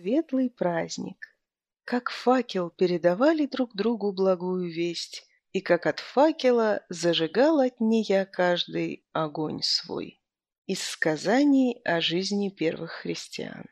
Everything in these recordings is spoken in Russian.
светлый праздник. Как факел передавали друг другу благую весть, и как от факела зажигал от нея каждый огонь свой. Из сказаний о жизни первых христиан.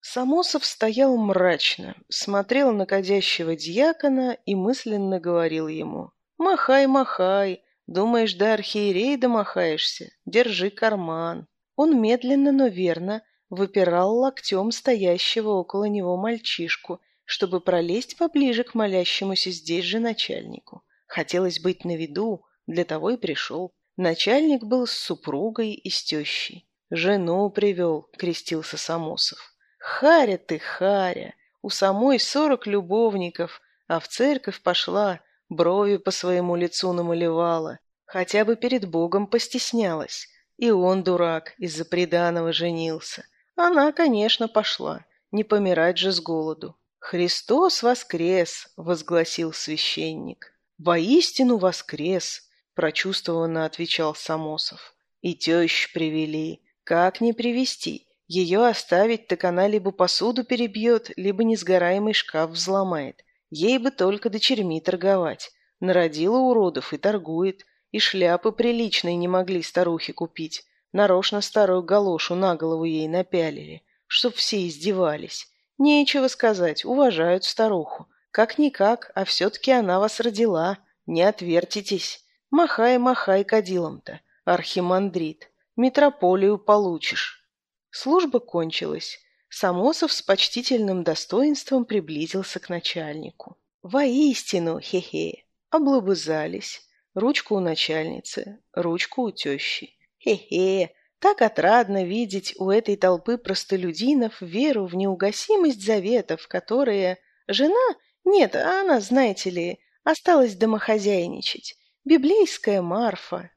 Самосов стоял мрачно, смотрел на кадящего дьякона и мысленно говорил ему «Махай, махай, думаешь, до архиерея домахаешься, держи карман». Он медленно, но верно выпирал локтем стоящего около него мальчишку, чтобы пролезть поближе к молящемуся здесь же начальнику. Хотелось быть на виду, для того и пришел. Начальник был с супругой и с тещей. «Жену привел», — крестился Самосов. «Харя ты, Харя! У самой сорок любовников, а в церковь пошла, брови по своему лицу намалевала, хотя бы перед Богом постеснялась. И он, дурак, из-за приданого женился. Она, конечно, пошла. Не помирать же с голоду. «Христос воскрес!» — возгласил священник. «Воистину воскрес!» — прочувствованно отвечал Самосов. «И тещ привели. Как не привести? Ее оставить, так она либо посуду перебьет, либо несгораемый шкаф взломает. Ей бы только дочерьми торговать. Народила уродов и торгует. И шляпы приличные не могли старухи купить. Нарочно старую галошу на голову ей напялили, чтоб все издевались. Нечего сказать, уважают старуху. Как-никак, а все-таки она вас родила. Не отвертитесь. Махай, махай кадилом-то, архимандрит. Метрополию получишь. Служба кончилась. Самосов с почтительным достоинством приблизился к начальнику. Воистину, хе-хе, облобызались. Ручку у начальницы, ручку у тещи. Хе-хе, так отрадно видеть у этой толпы простолюдинов веру в неугасимость заветов, которые... Жена? Нет, она, знаете ли, осталась домохозяйничать. Библейская Марфа.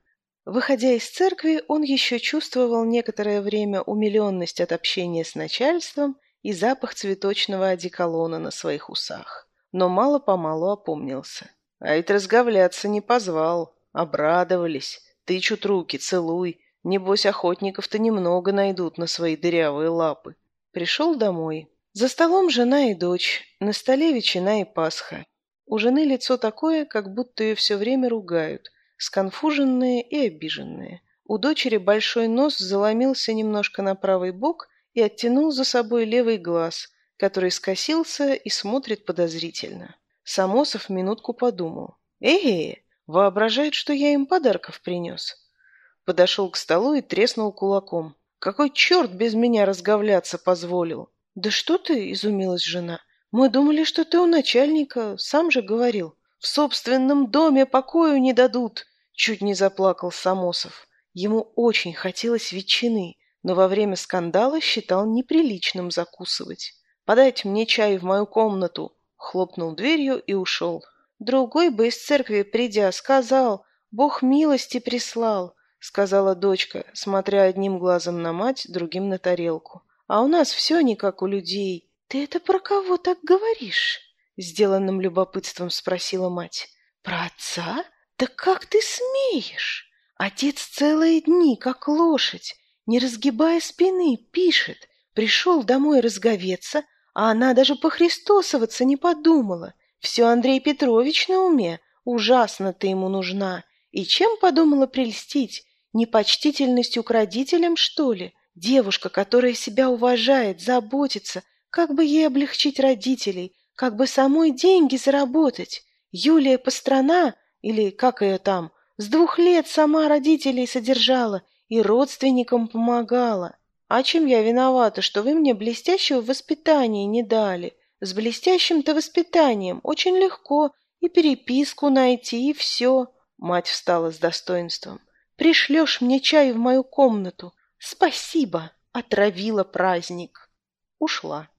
Выходя из церкви, он еще чувствовал некоторое время умиленность от общения с начальством и запах цветочного одеколона на своих усах. Но мало-помалу опомнился. А ведь разговляться не позвал. Обрадовались тычут руки, целуй. Небось, охотников-то немного найдут на свои дырявые лапы. Пришел домой. За столом жена и дочь, на столе ветчина и пасха. У жены лицо такое, как будто ее все время ругают, сконфуженное и обиженное. У дочери большой нос заломился немножко на правый бок и оттянул за собой левый глаз, который скосился и смотрит подозрительно. Самосов минутку подумал. «Э-э, Воображает, что я им подарков принес. Подошел к столу и треснул кулаком. Какой черт без меня разговляться позволил? Да что ты, изумилась жена. Мы думали, что ты у начальника, сам же говорил. В собственном доме покою не дадут. Чуть не заплакал Самосов. Ему очень хотелось ветчины, но во время скандала считал неприличным закусывать. «Подайте мне чай в мою комнату!» Хлопнул дверью и ушел. Другой бы из церкви, придя, сказал, «Бог милости прислал», — сказала дочка, смотря одним глазом на мать, другим на тарелку. «А у нас все не как у людей». «Ты это про кого так говоришь?» — сделанным любопытством спросила мать. «Про отца? Да как ты смеешь? Отец целые дни, как лошадь, не разгибая спины, пишет. Пришел домой разговеться, а она даже похристосоваться не подумала. Все Андрей Петрович на уме. Ужасно ты ему нужна. И чем подумала прельстить? Непочтительностью к родителям, что ли? Девушка, которая себя уважает, заботится, как бы ей облегчить родителей, как бы самой деньги заработать. Юлия Пострана, или как ее там, с двух лет сама родителей содержала и родственникам помогала. А чем я виновата, что вы мне блестящего воспитания не дали? С блестящим-то воспитанием очень легко и переписку найти, и все. Мать встала с достоинством. Пришлешь мне чай в мою комнату. Спасибо, отравила праздник. Ушла.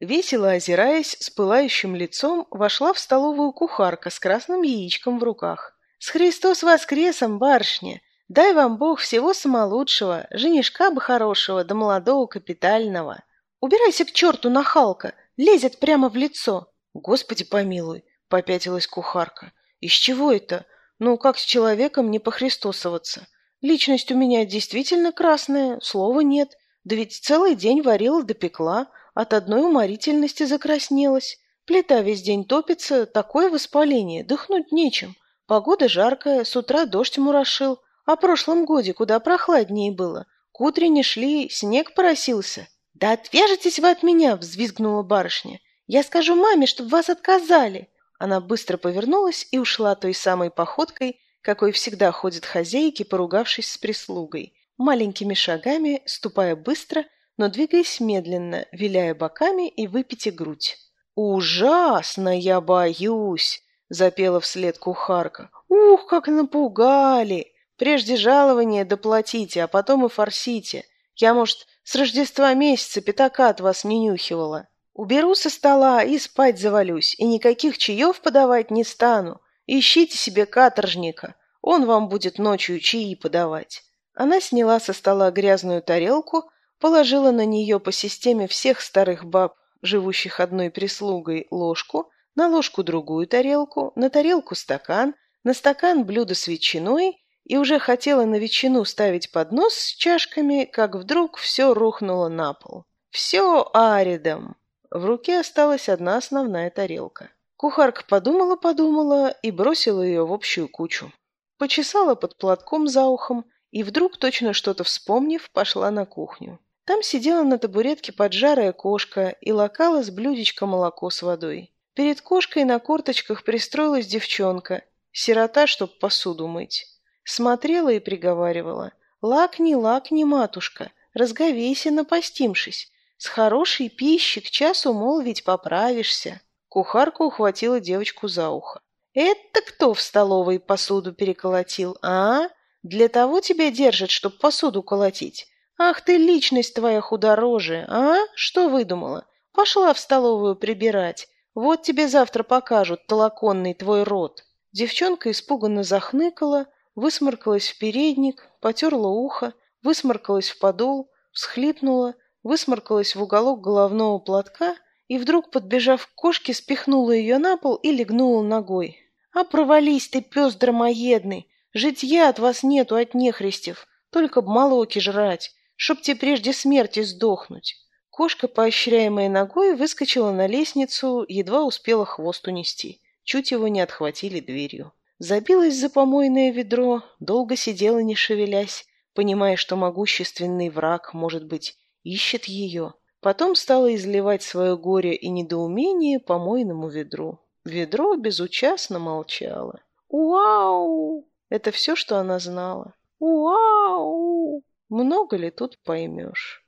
Весело озираясь, с пылающим лицом вошла в столовую кухарка с красным яичком в руках. «С Христос воскресом, барышня! Дай вам Бог всего самолучшего, женишка бы хорошего да молодого капитального! Убирайся к черту, нахалка! Лезет прямо в лицо. Господи помилуй, попятилась кухарка. Из чего это? Ну, как с человеком не похристосоваться? Личность у меня действительно красная, слова нет. Да ведь целый день варила да пекла, От одной уморительности закраснелась. Плита весь день топится, такое воспаление, дыхнуть нечем. Погода жаркая, с утра дождь мурашил. А прошлом годе куда прохладнее было. К утренне шли, снег поросился. «Да отвяжетесь вы от меня!» — взвизгнула барышня. «Я скажу маме, чтобы вас отказали!» Она быстро повернулась и ушла той самой походкой, какой всегда ходят хозяйки, поругавшись с прислугой, маленькими шагами, ступая быстро, но двигаясь медленно, виляя боками и выпите грудь. «Ужасно я боюсь!» — запела вслед кухарка. «Ух, как напугали! Прежде жалование доплатите, а потом и форсите. Я, может, с Рождества месяца пятака от вас не нюхивала. Уберу со стола и спать завалюсь, и никаких чаев подавать не стану. Ищите себе каторжника, он вам будет ночью чаи подавать». Она сняла со стола грязную тарелку, положила на нее по системе всех старых баб, живущих одной прислугой, ложку, на ложку другую тарелку, на тарелку стакан, на стакан блюдо с ветчиной и уже хотела на ветчину ставить поднос с чашками, как вдруг все рухнуло на пол. Все аридом. В руке осталась одна основная тарелка. Кухарка подумала-подумала и бросила ее в общую кучу. Почесала под платком за ухом и вдруг, точно что-то вспомнив, пошла на кухню. Там сидела на табуретке поджарая кошка и лакала с блюдечка молоко с водой. Перед кошкой на корточках пристроилась девчонка, сирота, чтоб посуду мыть. Смотрела и приговаривала. «Лакни, лакни, матушка, разговейся, напостимшись. С хорошей пищи к часу, мол, ведь поправишься. Кухарка ухватила девочку за ухо. «Это кто в столовой посуду переколотил, а? Для того тебя держат, чтоб посуду колотить? Ах ты, личность твоя худорожая, а? Что выдумала? Пошла в столовую прибирать. Вот тебе завтра покажут толоконный твой рот». Девчонка испуганно захныкала, высморкалась в передник, потерла ухо, высморкалась в подол, всхлипнула — высморкалась в уголок головного платка и вдруг, подбежав к кошке, спихнула ее на пол и легнула ногой. «А провались ты, пес драмоедный! Житья от вас нету, от нехристев, только б молоки жрать, чтоб тебе прежде смерти сдохнуть!» Кошка, поощряемая ногой, выскочила на лестницу, едва успела хвост унести. Чуть его не отхватили дверью. Забилась за помойное ведро, долго сидела, не шевелясь, понимая, что могущественный враг, может быть, ищет ее. Потом стала изливать свое горе и недоумение по мойному ведру. Ведро безучастно молчало. «Уау!» Это все, что она знала. «Уау!» Много ли тут поймешь?